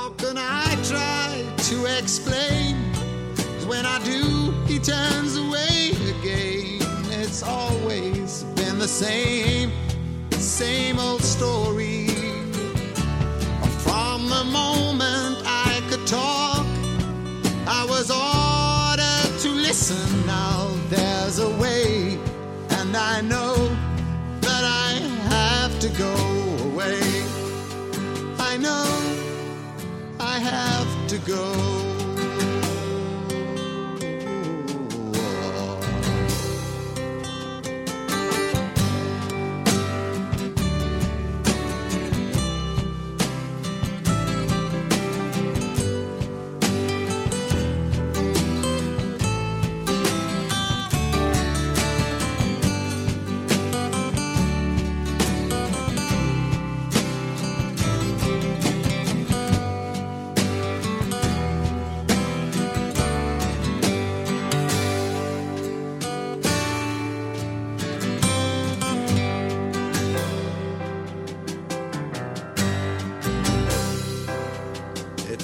How can I try to explain? when I do, he turns away again. It's always been the same, same old story. From the moment I could talk, I was ordered to listen. Now there's to go.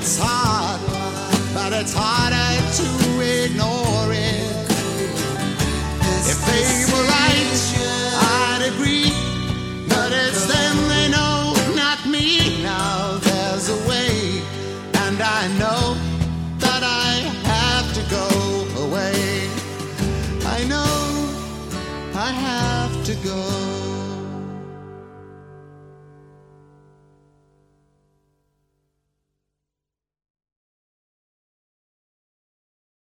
It's hard, but it's harder to ignore it. If they were right, I'd agree, but it's them they know, not me. Now there's a way, and I know that I have to go away. I know I have to go.